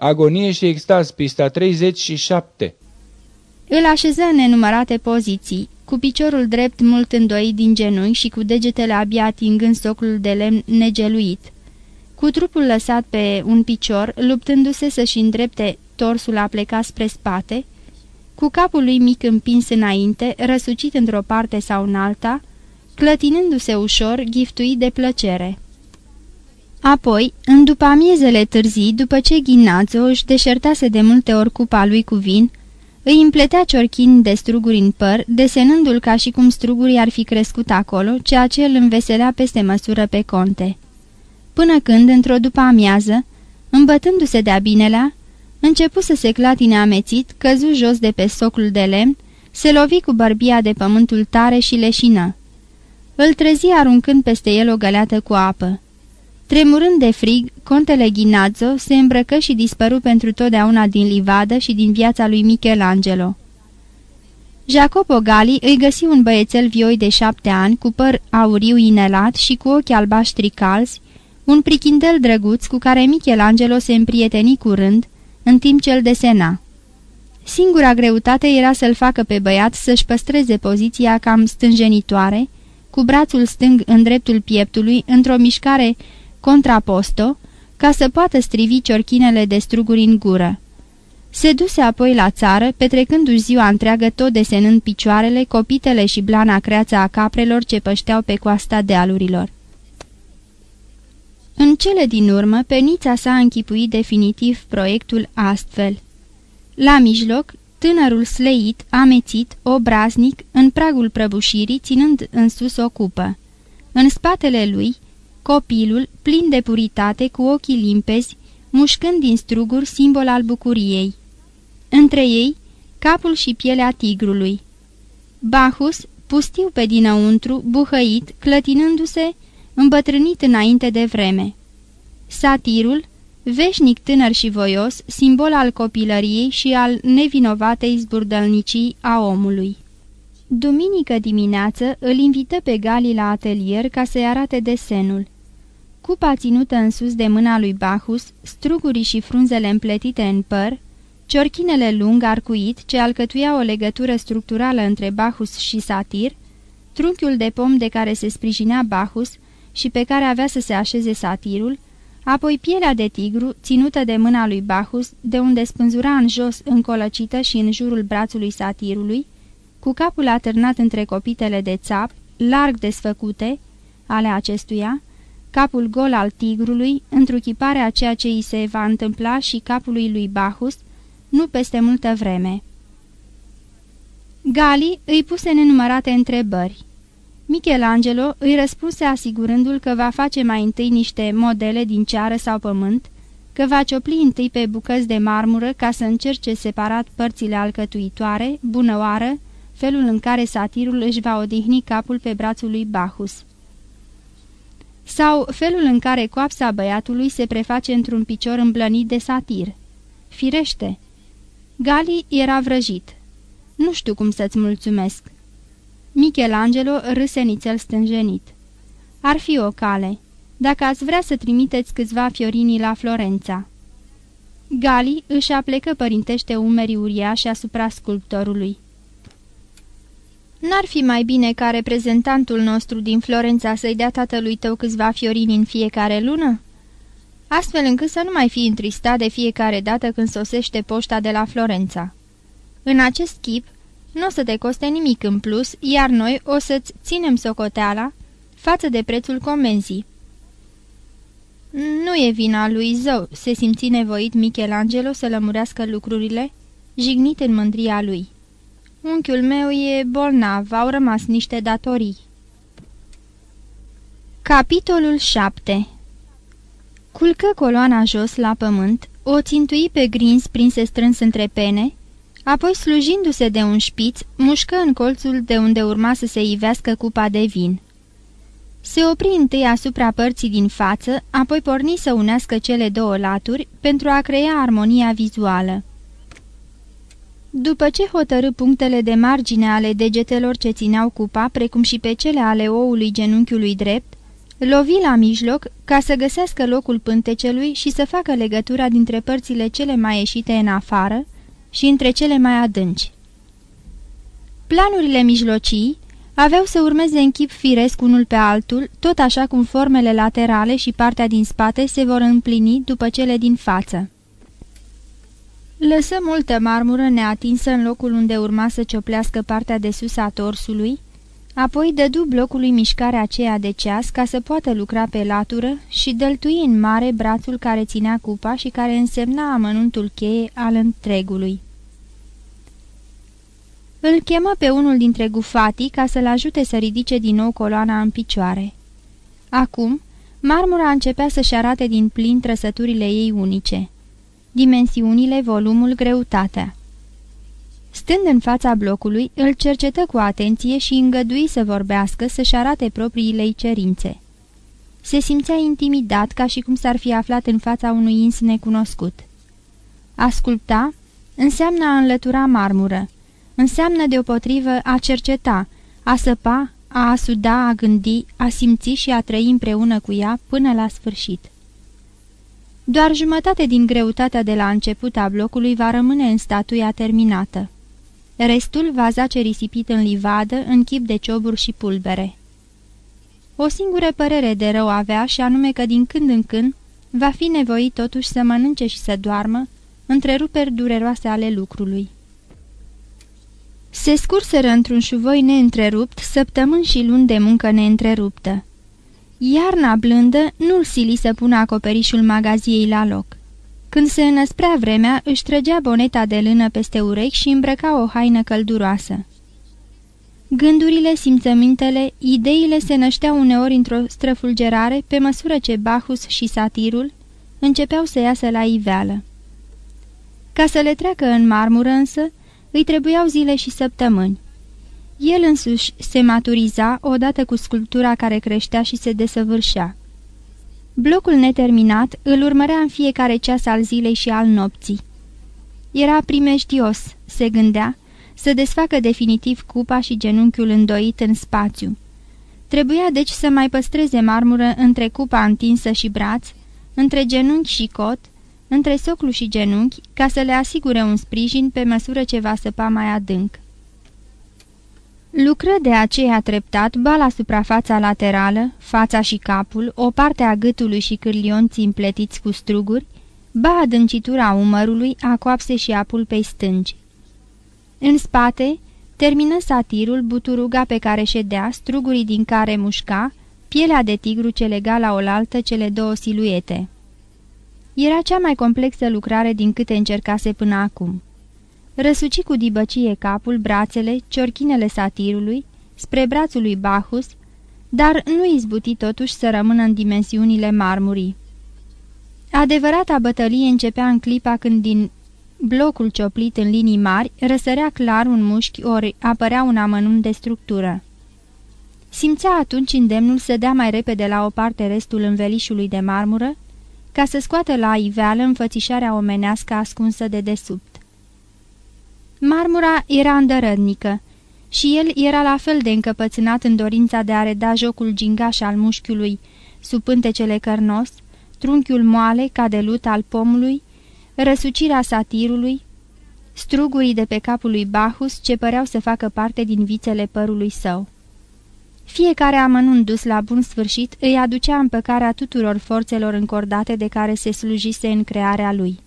Agonie și extaz, pista 37 Îl așeză în nenumărate poziții, cu piciorul drept mult îndoit din genunchi și cu degetele abia atingând socul de lemn negeluit. Cu trupul lăsat pe un picior, luptându-se să-și îndrepte torsul a plecat spre spate, cu capul lui mic împins înainte, răsucit într-o parte sau în alta, clătinându-se ușor, giftuit de plăcere. Apoi, în după amiezele târzii, după ce Ghinazzo își deșertase de multe ori cupa lui cu vin, îi împletea ciorchini de struguri în păr, desenându-l ca și cum strugurii ar fi crescut acolo, ceea ce îl înveselea peste măsură pe conte. Până când, într-o după amiază, îmbătându-se de-a binelea, începu să se clatine amețit, căzu jos de pe socul de lemn, se lovi cu bărbia de pământul tare și leșină. Îl trezi aruncând peste el o găleată cu apă. Tremurând de frig, contele Ghinazzo se îmbrăcă și dispăru pentru totdeauna din livadă și din viața lui Michelangelo. Jacopo Gali îi găsi un băiețel vioi de șapte ani, cu păr auriu inelat și cu ochi albaștri calzi, un prichindel drăguț cu care Michelangelo se împrieteni curând, în timp ce îl desena. Singura greutate era să-l facă pe băiat să-și păstreze poziția cam stânjenitoare, cu brațul stâng în dreptul pieptului, într-o mișcare contraposto, ca să poată strivi ciorchinele de struguri în gură. Se duse apoi la țară, petrecându-și ziua întreagă tot desenând picioarele, copitele și blana creață a caprelor ce pășteau pe coasta dealurilor. În cele din urmă, penița s-a închipuit definitiv proiectul astfel. La mijloc, tânărul sleit, amețit, obraznic, în pragul prăbușirii, ținând în sus o cupă. În spatele lui, copilul, plin de puritate, cu ochii limpezi, mușcând din struguri simbol al bucuriei. Între ei, capul și pielea tigrului. Bahus, pustiu pe dinăuntru, buhăit, clătinându-se, îmbătrânit înainte de vreme. Satirul, veșnic tânăr și voios, simbol al copilăriei și al nevinovatei zburdălnicii a omului. Duminică dimineață îl invită pe Gali la atelier ca să-i arate desenul. Cupa ținută în sus de mâna lui Bahus, strugurii și frunzele împletite în păr, ciorchinele lung arcuit ce alcătuia o legătură structurală între Bahus și satir, trunchiul de pom de care se sprijinea Bahus și pe care avea să se așeze satirul, apoi pielea de tigru, ținută de mâna lui Bahus, de unde spânzura în jos încolăcită și în jurul brațului satirului, cu capul atârnat între copitele de țap, larg desfăcute, ale acestuia, capul gol al tigrului, întruchiparea ceea ce îi se va întâmpla și capului lui Bahus, nu peste multă vreme. Gali îi puse nenumărate întrebări. Michelangelo îi răspunse asigurându-l că va face mai întâi niște modele din ceară sau pământ, că va ciopli întâi pe bucăți de marmură ca să încerce separat părțile alcătuitoare, bunăoară, felul în care satirul își va odihni capul pe brațul lui Bahus. Sau felul în care coapsa băiatului se preface într-un picior îmblănit de satir. Firește! Gali era vrăjit. Nu știu cum să-ți mulțumesc." Michelangelo râse nițel stânjenit. Ar fi o cale, dacă ați vrea să trimiteți câțiva fiorini la Florența." Gali își aplecă părintește umerii uriași asupra sculptorului. N-ar fi mai bine ca reprezentantul nostru din Florența să-i dea tatălui tău câțiva fiorini în fiecare lună? Astfel încât să nu mai fi întristat de fiecare dată când sosește poșta de la Florența. În acest chip, nu o să te coste nimic în plus, iar noi o să-ți ținem socoteala față de prețul comenzii. Nu e vina lui Zău, se simți nevoit Michelangelo să lămurească lucrurile, jignit în mândria lui. Unchiul meu e bolnav, au rămas niște datorii. Capitolul 7 Culcă coloana jos la pământ, o țintui pe grins prinse strâns între pene, apoi slujindu-se de un șpiț, mușcă în colțul de unde urma să se ivească cupa de vin. Se opri întâi asupra părții din față, apoi porni să unească cele două laturi pentru a crea armonia vizuală. După ce hotărâ punctele de margine ale degetelor ce țineau cupa, precum și pe cele ale oului genunchiului drept, Lovi la mijloc ca să găsească locul pântecelui și să facă legătura dintre părțile cele mai ieșite în afară și între cele mai adânci. Planurile mijlocii aveau să urmeze în chip firesc unul pe altul, tot așa cum formele laterale și partea din spate se vor împlini după cele din față. Lăsă multă marmură neatinsă în locul unde urma să cioplească partea de sus a torsului, apoi dădu blocului mișcarea aceea de ceas ca să poată lucra pe latură și dăltui în mare brațul care ținea cupa și care însemna amănuntul cheie al întregului. Îl chemă pe unul dintre gufatii ca să-l ajute să ridice din nou coloana în picioare. Acum, marmura începea să-și arate din plin trăsăturile ei unice. Dimensiunile, volumul, greutatea. Stând în fața blocului, îl cercetă cu atenție și îngădui să vorbească, să-și arate propriile cerințe. Se simțea intimidat ca și cum s-ar fi aflat în fața unui ins necunoscut. Asculta înseamnă a înlătura marmură, înseamnă deopotrivă a cerceta, a săpa, a asuda, a gândi, a simți și a trăi împreună cu ea până la sfârșit. Doar jumătate din greutatea de la început a blocului va rămâne în statuia terminată. Restul va zace risipit în livadă, în chip de cioburi și pulbere. O singură părere de rău avea și anume că din când în când va fi nevoit totuși să mănânce și să doarmă, întreruperi dureroase ale lucrului. Se scurseră într-un șuvoi neîntrerupt săptămâni și luni de muncă neîntreruptă. Iarna blândă nu-l sili să pună acoperișul magaziei la loc. Când se înăsprea vremea, își trăgea boneta de lână peste urechi și îmbrăca o haină călduroasă. Gândurile, simțămintele, ideile se nășteau uneori într-o străfulgerare pe măsură ce Bacchus și satirul începeau să iasă la iveală. Ca să le treacă în marmură însă, îi trebuiau zile și săptămâni. El însuși se maturiza odată cu sculptura care creștea și se desăvârșea. Blocul neterminat îl urmărea în fiecare ceas al zilei și al nopții. Era primejdios, se gândea, să desfacă definitiv cupa și genunchiul îndoit în spațiu. Trebuia deci să mai păstreze marmură între cupa întinsă și braț, între genunchi și cot, între soclu și genunchi, ca să le asigure un sprijin pe măsură ce va săpa mai adânc. Lucră de aceea treptat ba la suprafața laterală, fața și capul, o parte a gâtului și cârlionții împletiți cu struguri, ba adâncitura umărului, a coapse și a pulpei stângi. În spate, termină satirul, buturuga pe care ședea, strugurii din care mușca, pielea de tigru ce lega la oaltă cele două siluete. Era cea mai complexă lucrare din câte încercase până acum. Răsuci cu dibăcie capul, brațele, ciorchinele satirului, spre brațul lui Bacchus, dar nu izbuti totuși să rămână în dimensiunile marmurii. Adevărata bătălie începea în clipa când din blocul cioplit în linii mari răsărea clar un mușchi ori apărea un amănunt de structură. Simțea atunci îndemnul să dea mai repede la o parte restul învelișului de marmură, ca să scoată la iveală înfățișarea omenească ascunsă de desubt. Marmura era îndărădnică și el era la fel de încăpățânat în dorința de a reda jocul gingaș al mușchiului sub pântecele cărnos, trunchiul moale ca de lut al pomului, răsucirea satirului, strugurii de pe capul lui Bahus ce păreau să facă parte din vițele părului său. Fiecare amănunt dus la bun sfârșit îi aducea împăcarea tuturor forțelor încordate de care se slujise în crearea lui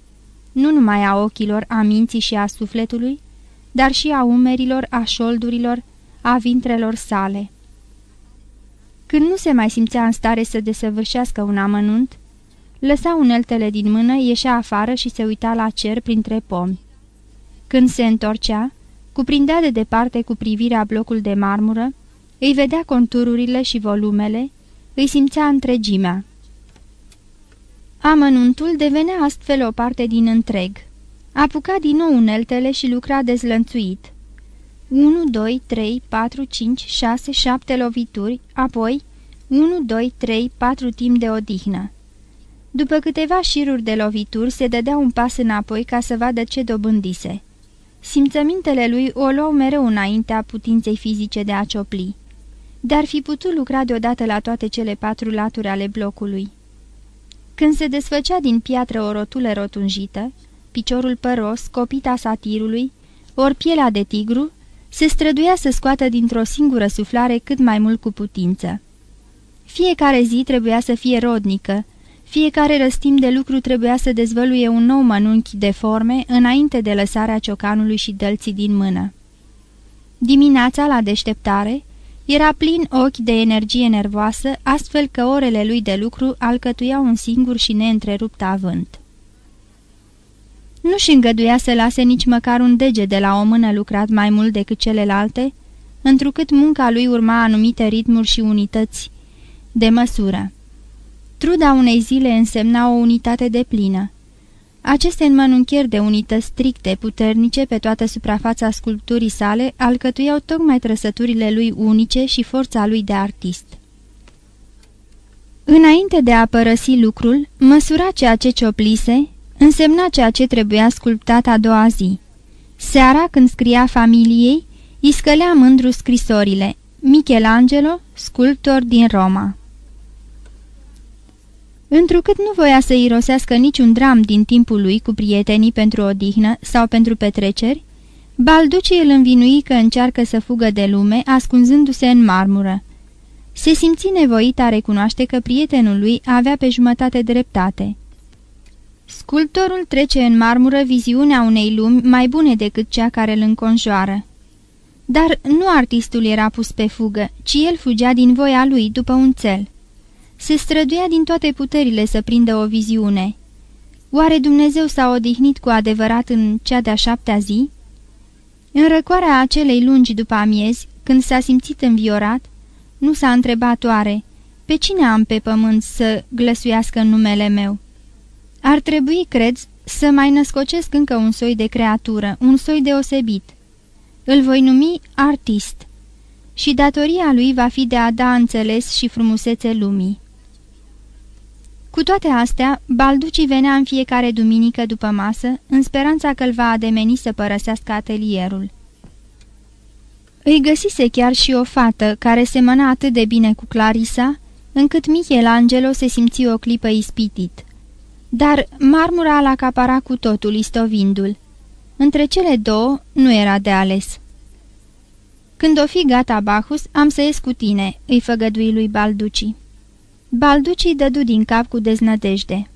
nu numai a ochilor, a minții și a sufletului, dar și a umerilor, a șoldurilor, a vintrelor sale. Când nu se mai simțea în stare să desăvârșească un amănunt, lăsa uneltele din mână, ieșea afară și se uita la cer printre pomi. Când se întorcea, cuprindea de departe cu privirea blocul de marmură, îi vedea contururile și volumele, îi simțea întregimea. Amănuntul devenea astfel o parte din întreg. Apuca din nou uneltele și lucra dezlănțuit. 1, 2, 3, 4, 5, 6, 7 lovituri, apoi 1, 2, 3, 4 timp de odihnă. După câteva șiruri de lovituri, se dădea un pas înapoi ca să vadă ce dobândise. Simțămintele lui o luau mereu înaintea putinței fizice de a ciopli. dar fi putut lucra deodată la toate cele patru laturi ale blocului. Când se desfăcea din piatră o rotulă rotunjită, piciorul păros, copita satirului, ori pielea de tigru, se străduia să scoată dintr-o singură suflare cât mai mult cu putință. Fiecare zi trebuia să fie rodnică, fiecare răstim de lucru trebuia să dezvăluie un nou mănunchi de forme înainte de lăsarea ciocanului și dălții din mână. Dimineața, la deșteptare, era plin ochi de energie nervoasă, astfel că orele lui de lucru alcătuiau un singur și neîntrerupt avânt. Nu-și îngăduia să lase nici măcar un dege de la o mână lucrat mai mult decât celelalte, întrucât munca lui urma anumite ritmuri și unități de măsură. Truda unei zile însemna o unitate de plină. Aceste înmănunchieri de unități stricte, puternice pe toată suprafața sculpturii sale alcătuiau tocmai trăsăturile lui unice și forța lui de artist. Înainte de a părăsi lucrul, măsura ceea ce cioplise, însemna ceea ce trebuia sculptat a doua zi. Seara, când scria familiei, îi scălea mândru scrisorile Michelangelo, sculptor din Roma. Întrucât nu voia să irosească niciun dram din timpul lui cu prietenii pentru odihnă sau pentru petreceri, Balduci îl învinui că încearcă să fugă de lume, ascunzându-se în marmură. Se simți nevoit a recunoaște că prietenul lui avea pe jumătate dreptate. Sculptorul trece în marmură viziunea unei lumi mai bune decât cea care îl înconjoară. Dar nu artistul era pus pe fugă, ci el fugea din voia lui după un cel se străduia din toate puterile să prindă o viziune. Oare Dumnezeu s-a odihnit cu adevărat în cea de-a șaptea zi? În răcoarea acelei lungi după amiezi, când s-a simțit înviorat, nu s-a întrebat oare, pe cine am pe pământ să glăsuiască numele meu? Ar trebui, cred, să mai născocesc încă un soi de creatură, un soi deosebit. Îl voi numi artist. Și datoria lui va fi de a da înțeles și frumusețe lumii. Cu toate astea, Balducii venea în fiecare duminică după masă, în speranța că îl va ademeni să părăsească atelierul. Îi găsise chiar și o fată care semăna atât de bine cu Clarisa, încât Michelangelo se simți o clipă ispitit. Dar marmura l acapara cu totul, istovindu-l. Între cele două nu era de ales. Când o fi gata, Bacchus, am să ies cu tine," îi făgădui lui Balducii. Balducii dădu din cap cu deznădejde.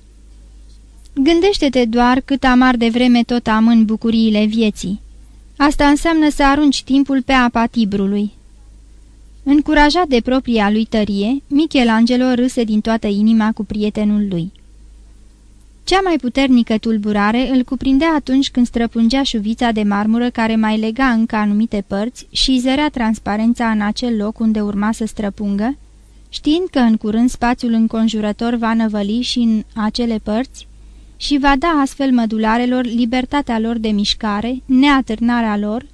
Gândește-te doar cât amar de vreme tot amân bucuriile vieții. Asta înseamnă să arunci timpul pe apa Tibrului. Încurajat de propria lui tărie, Michelangelo râse din toată inima cu prietenul lui. Cea mai puternică tulburare îl cuprindea atunci când străpungea șuvița de marmură care mai lega încă anumite părți și zărea transparența în acel loc unde urma să străpungă, știind că în curând spațiul înconjurător va năvăli și în acele părți și va da astfel mădularelor libertatea lor de mișcare, neatârnarea lor,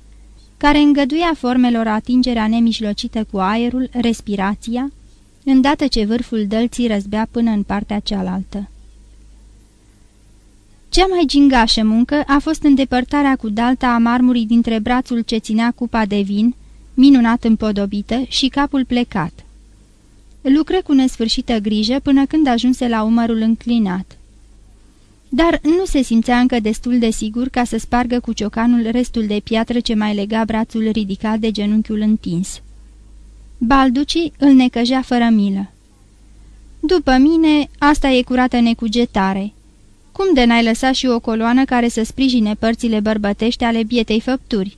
care îngăduia formelor atingerea nemijlocită cu aerul, respirația, îndată ce vârful dălții răzbea până în partea cealaltă. Cea mai gingașă muncă a fost îndepărtarea cu dalta a marmurii dintre brațul ce ținea cupa de vin, minunat împodobită, și capul plecat. Lucră cu nesfârșită grijă până când ajunse la umărul înclinat. Dar nu se simțea încă destul de sigur ca să spargă cu ciocanul restul de piatră ce mai lega brațul ridicat de genunchiul întins. Balduci îl necăjea fără milă. După mine, asta e curată necugetare. Cum de n-ai lăsat și o coloană care să sprijine părțile bărbătești ale bietei făpturi?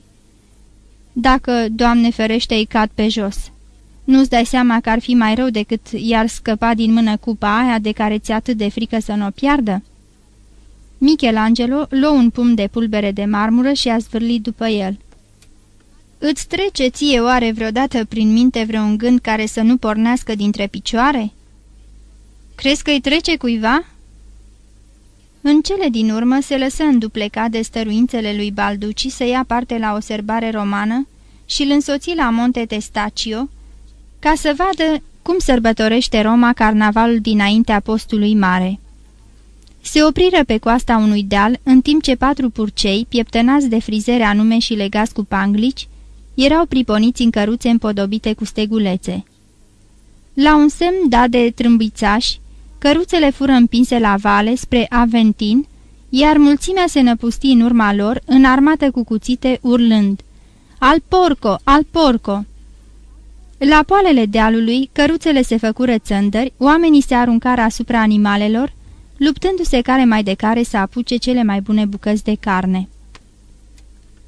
Dacă, Doamne ferește, îi cad pe jos." Nu-ți dai seama că ar fi mai rău decât i-ar scăpa din mână cupa aia de care ți atât de frică să nu o piardă?" Michelangelo luă un pumn de pulbere de marmură și a zvârlit după el. Îți trece ție oare vreodată prin minte vreun gând care să nu pornească dintre picioare?" Crezi că îi trece cuiva?" În cele din urmă se lăsă înduplecat de stăruințele lui Balduci să ia parte la o serbare romană și îl însoți la Monte Testaccio, ca să vadă cum sărbătorește Roma carnavalul dinaintea postului mare. Se opriră pe coasta unui deal, în timp ce patru purcei, pieptănați de frizere anume și legați cu panglici, erau priponiți în căruțe împodobite cu stegulețe. La un semn dat de trâmbițași, căruțele fură împinse la vale spre Aventin, iar mulțimea se năpusti în urma lor, înarmată cu cuțite, urlând Al porco! Al porco!" La poalele dealului, căruțele se făcură țăndări, oamenii se aruncară asupra animalelor, luptându-se care mai de care să apuce cele mai bune bucăți de carne.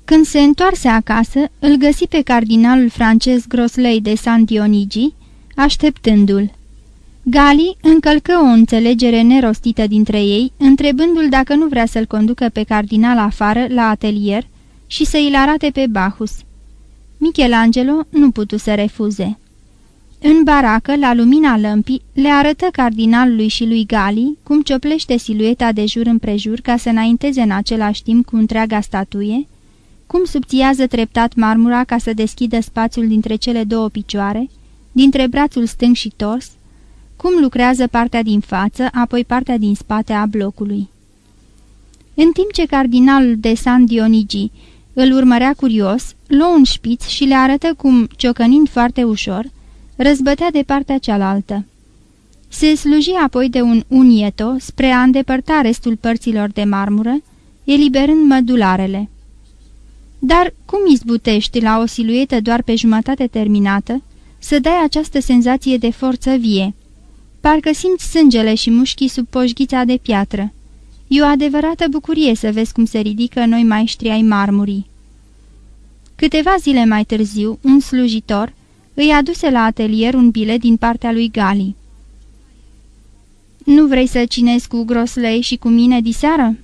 Când se întoarse acasă, îl găsi pe cardinalul francez Grosley de San Dionigi, așteptându-l. Gali încălcă o înțelegere nerostită dintre ei, întrebându-l dacă nu vrea să-l conducă pe cardinal afară, la atelier, și să i arate pe Bacchus. Michelangelo nu putu să refuze. În baracă, la lumina lămpii, le arătă cardinalului și lui Gali cum cioplește silueta de jur împrejur ca să înainteze în același timp cu întreaga statuie, cum subțiază treptat marmura ca să deschidă spațiul dintre cele două picioare, dintre brațul stâng și tors, cum lucrează partea din față, apoi partea din spate a blocului. În timp ce cardinalul de San Dionigi îl urmărea curios, luă un șpiț și le arătă cum, ciocănind foarte ușor, răzbătea de partea cealaltă. Se sluji apoi de un unieto spre a îndepărta restul părților de marmură, eliberând mădularele. Dar cum izbutești la o siluetă doar pe jumătate terminată să dai această senzație de forță vie? Parcă simți sângele și mușchii sub poșghița de piatră. E o adevărată bucurie să vezi cum se ridică noi maestri ai marmurii. Câteva zile mai târziu, un slujitor îi aduse la atelier un bilet din partea lui Gali. Nu vrei să cinezi cu Grosley și cu mine diseară?"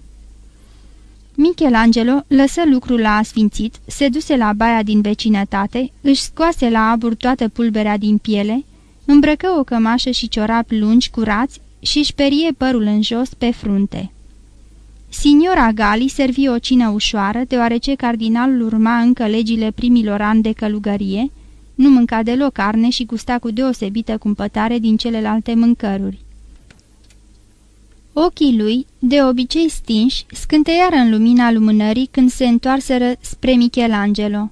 Michelangelo lăsă lucrul la asfințit, se duse la baia din vecinătate, își scoase la abur toată pulberea din piele, îmbrăcă o cămașă și ciorapi lungi curați și își perie părul în jos pe frunte. Signora Gali servi o cină ușoară, deoarece cardinalul urma încă legile primilor ani de călugărie, nu mânca deloc carne și gusta cu deosebită cumpătare din celelalte mâncăruri. Ochii lui, de obicei stinși, scânteiară în lumina lumânării când se întoarseră spre Michelangelo.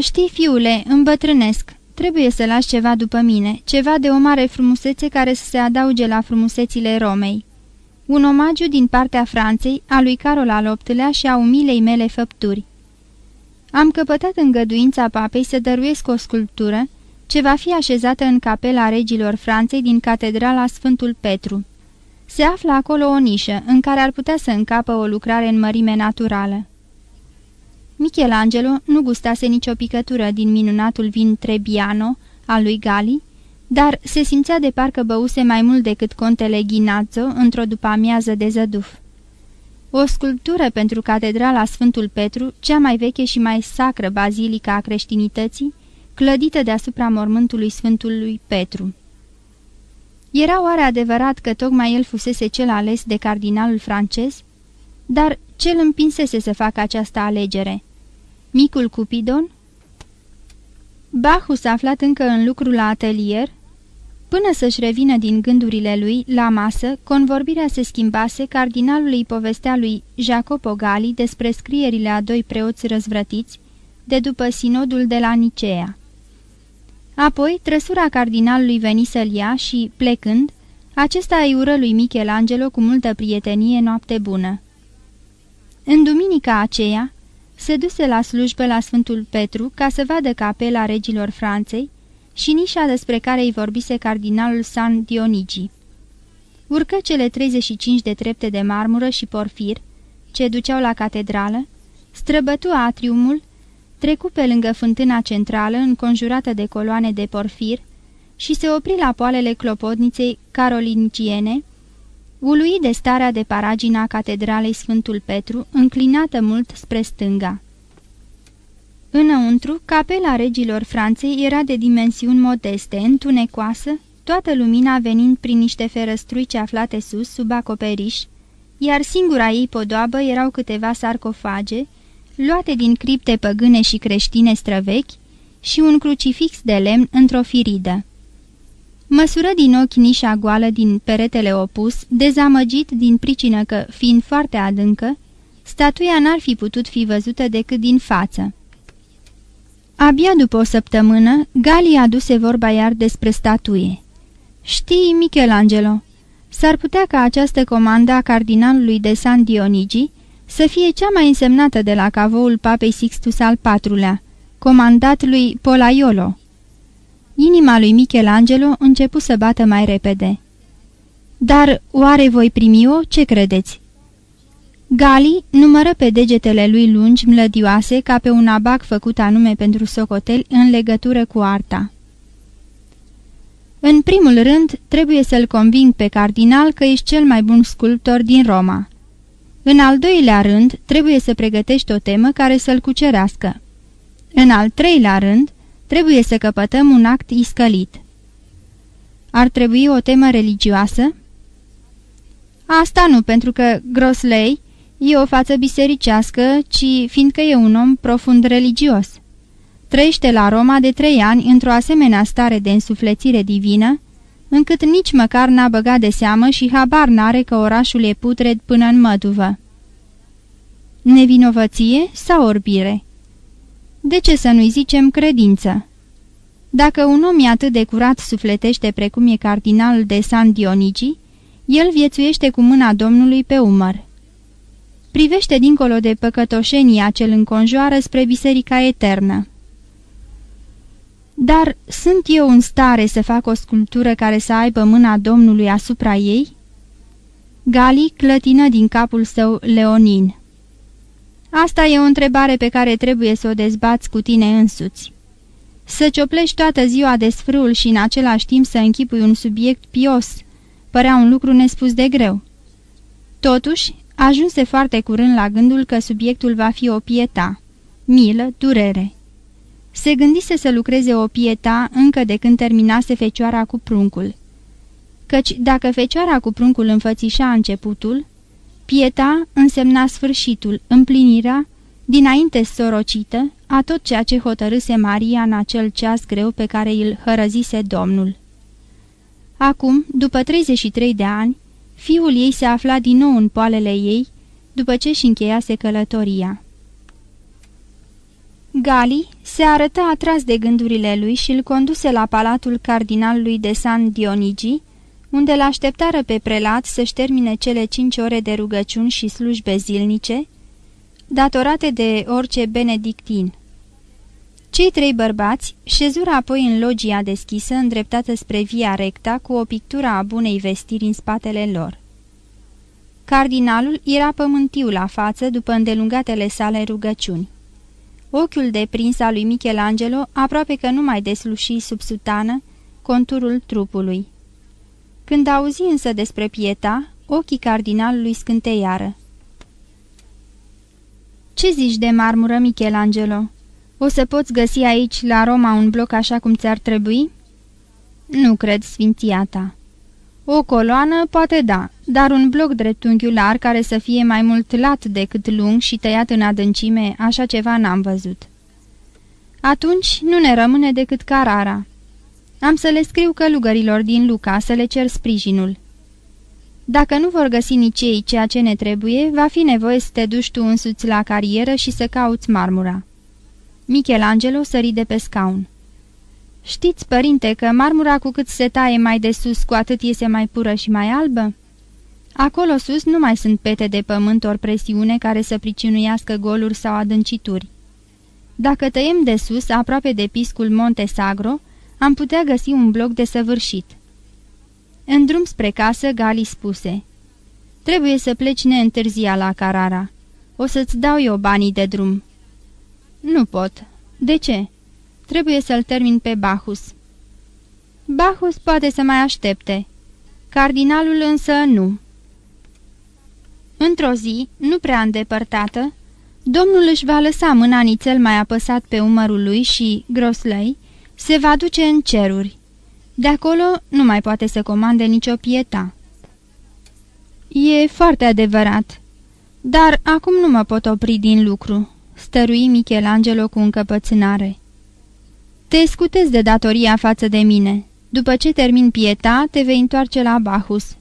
Știi, fiule, îmbătrânesc. Trebuie să lași ceva după mine, ceva de o mare frumusețe care să se adauge la frumusețile Romei. Un omagiu din partea Franței, a lui Carol al VIII-lea și a umilei mele făpturi. Am căpătat îngăduința papei să dăruiesc o sculptură, ce va fi așezată în capela regilor Franței din catedrala Sfântul Petru. Se află acolo o nișă, în care ar putea să încapă o lucrare în mărime naturală. Michelangelo nu gustase nicio picătură din minunatul vin Trebbiano al lui Gali, dar se simțea de parcă băuse mai mult decât contele Ghinazzo într-o după-amiază de zăduf. O sculptură pentru catedrala Sfântul Petru, cea mai veche și mai sacră bazilica a creștinității, clădită deasupra mormântului Sfântului Petru. Era oare adevărat că tocmai el fusese cel ales de cardinalul francez? Dar ce îl împinsese să facă această alegere? Micul Cupidon? Bacchus aflat încă în lucru la atelier, Până să-și revină din gândurile lui, la masă, convorbirea se schimbase, cardinalul îi povestea lui Jacopo Gali despre scrierile a doi preoți răzvrătiți, de după sinodul de la Nicea. Apoi, trăsura cardinalului veni să-l ia și, plecând, acesta îi ură lui Michelangelo cu multă prietenie noapte bună. În duminica aceea, se duse la slujbă la Sfântul Petru ca să vadă capela regilor Franței, și nișa despre care îi vorbise cardinalul San Dionigi. Urcă cele 35 de trepte de marmură și porfir, ce duceau la catedrală, străbătu atriumul, trecu pe lângă fântâna centrală, înconjurată de coloane de porfir, și se opri la poalele clopotniței caroliniciene, uluit de starea de paragina catedralei Sfântul Petru, înclinată mult spre stânga. Înăuntru, capela regilor Franței era de dimensiuni modeste, întunecoasă, toată lumina venind prin niște ferăstruici aflate sus, sub acoperiș, iar singura ei podoabă erau câteva sarcofage, luate din cripte păgâne și creștine străvechi, și un crucifix de lemn într-o firidă. Măsură din ochi nișa goală din peretele opus, dezamăgit din pricină că, fiind foarte adâncă, statuia n-ar fi putut fi văzută decât din față. Abia după o săptămână, Gali aduse vorba iar despre statuie. Știi, Michelangelo, s-ar putea ca această comandă a cardinalului de San Dionigi să fie cea mai însemnată de la cavoul papei Sixtus al IV-lea, comandat lui Polaiolo. Inima lui Michelangelo începu să bată mai repede. Dar oare voi primi-o? Ce credeți?" Gali numără pe degetele lui lungi, mlădioase, ca pe un abac făcut anume pentru socotel în legătură cu arta. În primul rând, trebuie să-l conving pe cardinal că ești cel mai bun sculptor din Roma. În al doilea rând, trebuie să pregătești o temă care să-l cucerească. În al treilea rând, trebuie să căpătăm un act iscălit. Ar trebui o temă religioasă? Asta nu, pentru că Grosley e o față bisericească, ci fiindcă e un om profund religios. Trăiește la Roma de trei ani într-o asemenea stare de însuflețire divină, încât nici măcar n-a băgat de seamă și habar n-are că orașul e putred până în măduvă. Nevinovăție sau orbire? De ce să nu-i zicem credință? Dacă un om e atât de curat sufletește precum e cardinalul de San Dionigi, el viețuiește cu mâna Domnului pe umăr. Privește dincolo de păcătoșenia cel înconjoară spre biserica eternă. Dar sunt eu în stare să fac o sculptură care să aibă mâna Domnului asupra ei? Gali clătină din capul său Leonin. Asta e o întrebare pe care trebuie să o dezbați cu tine însuți. Să cioplești toată ziua de sfrâul și în același timp să închipui un subiect pios, părea un lucru nespus de greu. Totuși, ajunse foarte curând la gândul că subiectul va fi o pieta, milă, durere. Se gândise să lucreze o pieta încă de când terminase fecioara cu pruncul. Căci dacă fecioara cu pruncul înfățișa începutul, pieta însemna sfârșitul, împlinirea, dinainte sorocită, a tot ceea ce hotărâse Maria în acel ceas greu pe care îl hărăzise Domnul. Acum, după 33 de ani, fiul ei se afla din nou în poalele ei, după ce și încheiase călătoria. Gali se arătă atras de gândurile lui și îl conduse la palatul cardinalului de San Dionigi, unde l-așteptară pe prelat să-și termine cele cinci ore de rugăciuni și slujbe zilnice, datorate de orice benedictin. Cei trei bărbați șezură apoi în logia deschisă, îndreptată spre via recta, cu o pictură a bunei vestiri în spatele lor. Cardinalul era pământiu la față după îndelungatele sale rugăciuni. Ochiul de prins al lui Michelangelo aproape că nu mai desluși sub sutană conturul trupului. Când auzi însă despre Pieta, ochii cardinalului scânteiară. Ce zici de marmură, Michelangelo?" O să poți găsi aici, la Roma, un bloc așa cum ți-ar trebui?" Nu cred, sfinția ta." O coloană, poate da, dar un bloc dreptunghiular care să fie mai mult lat decât lung și tăiat în adâncime, așa ceva n-am văzut." Atunci nu ne rămâne decât Carara. Am să le scriu călugărilor din Luca să le cer sprijinul. Dacă nu vor găsi nici ei ceea ce ne trebuie, va fi nevoie să te duci tu însuți la carieră și să cauți marmura." Michelangelo sări de pe scaun. Știți, părinte, că marmura cu cât se taie mai de sus, cu atât iese mai pură și mai albă?" Acolo sus nu mai sunt pete de pământ ori presiune care să pricinuiască goluri sau adâncituri. Dacă tăiem de sus, aproape de piscul Monte Sagro, am putea găsi un bloc de săvârșit. În drum spre casă, Gali spuse, Trebuie să pleci neîntârzia la Carara. O să-ți dau eu banii de drum." Nu pot. De ce?" Trebuie să-l termin pe Bacchus." Bacchus poate să mai aștepte. Cardinalul însă nu." Într-o zi, nu prea îndepărtată, domnul își va lăsa mâna nițel mai apăsat pe umărul lui și, groslei, se va duce în ceruri. De acolo nu mai poate să comande nicio pieta. E foarte adevărat, dar acum nu mă pot opri din lucru stărui Michelangelo cu încăpățânare. Te scutez de datoria față de mine. După ce termin pieta, te vei întoarce la Bacchus.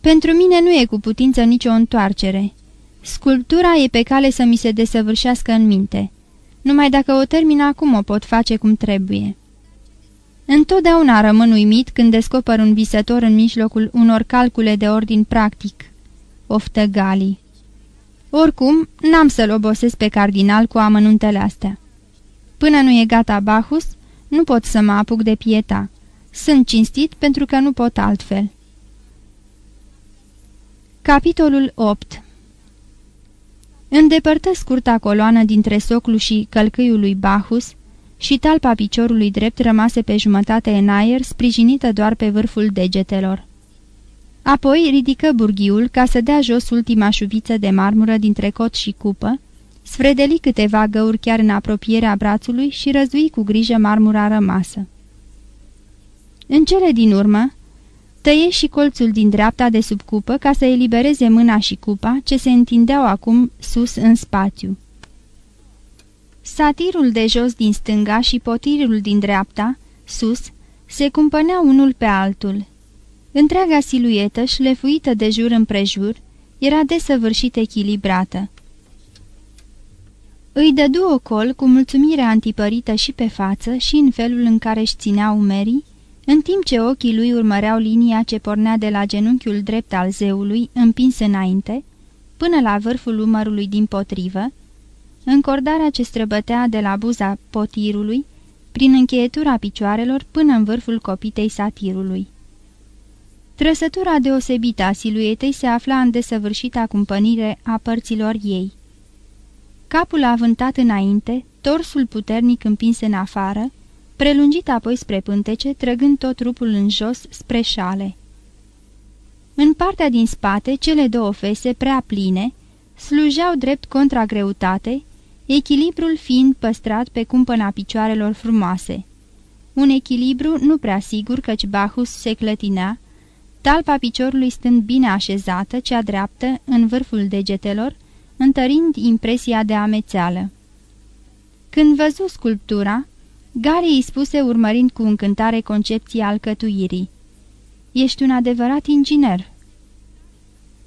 Pentru mine nu e cu putință nicio întoarcere. Sculptura e pe cale să mi se desăvârșească în minte. Numai dacă o termin acum o pot face cum trebuie. Întotdeauna rămân uimit când descoper un visător în mijlocul unor calcule de ordin practic. Oftă Gali. Oricum, n-am să-l obosesc pe cardinal cu amănuntele astea. Până nu e gata Bahus, nu pot să mă apuc de pieta. Sunt cinstit pentru că nu pot altfel. Capitolul 8 Îndepărtă scurta coloană dintre soclu și călcâiul lui Bahus și talpa piciorului drept rămase pe jumătate în aer, sprijinită doar pe vârful degetelor. Apoi ridică burghiul ca să dea jos ultima șuviță de marmură dintre cot și cupă, sfredeli câteva găuri chiar în apropierea brațului și răzui cu grijă marmura rămasă. În cele din urmă, tăie și colțul din dreapta de sub cupă ca să elibereze mâna și cupa ce se întindeau acum sus în spațiu. Satirul de jos din stânga și potirul din dreapta, sus, se cumpăneau unul pe altul. Întreaga siluetă, șlefuită de jur împrejur, era desăvârșit echilibrată. Îi dădu o col cu mulțumire antipărită și pe față și în felul în care își ținea umerii, în timp ce ochii lui urmăreau linia ce pornea de la genunchiul drept al zeului, împins înainte, până la vârful umărului din potrivă, încordarea ce străbătea de la buza potirului, prin încheietura picioarelor până în vârful copitei satirului. Trăsătura deosebită a siluetei se afla în desăvârșita cumpănire a părților ei. Capul avântat înainte, torsul puternic împins în afară, prelungit apoi spre pântece, trăgând tot trupul în jos spre șale. În partea din spate, cele două fese prea pline, slujeau drept contragreutate, echilibrul fiind păstrat pe cumpăna picioarelor frumoase. Un echilibru nu prea sigur căci Bahus se clătinea, talpa piciorului stând bine așezată, cea dreaptă, în vârful degetelor, întărind impresia de amețeală. Când văzu sculptura, Gary îi spuse urmărind cu încântare concepția alcătuirii. Ești un adevărat inginer."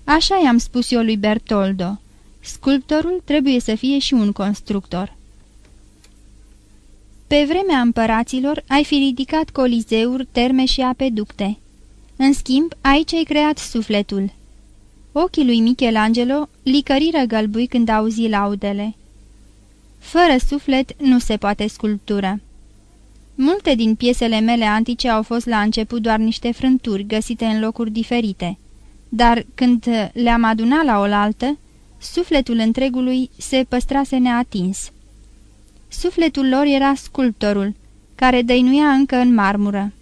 Așa i-am spus eu lui Bertoldo. Sculptorul trebuie să fie și un constructor." Pe vremea împăraților ai fi ridicat colizeuri, terme și apeducte. În schimb, aici ai creat sufletul. Ochii lui Michelangelo licăriră gălbui când auzi laudele. Fără suflet nu se poate sculptură. Multe din piesele mele antice au fost la început doar niște frânturi găsite în locuri diferite, dar când le-am adunat la oaltă, sufletul întregului se păstrase neatins. Sufletul lor era sculptorul, care dăinuia încă în marmură.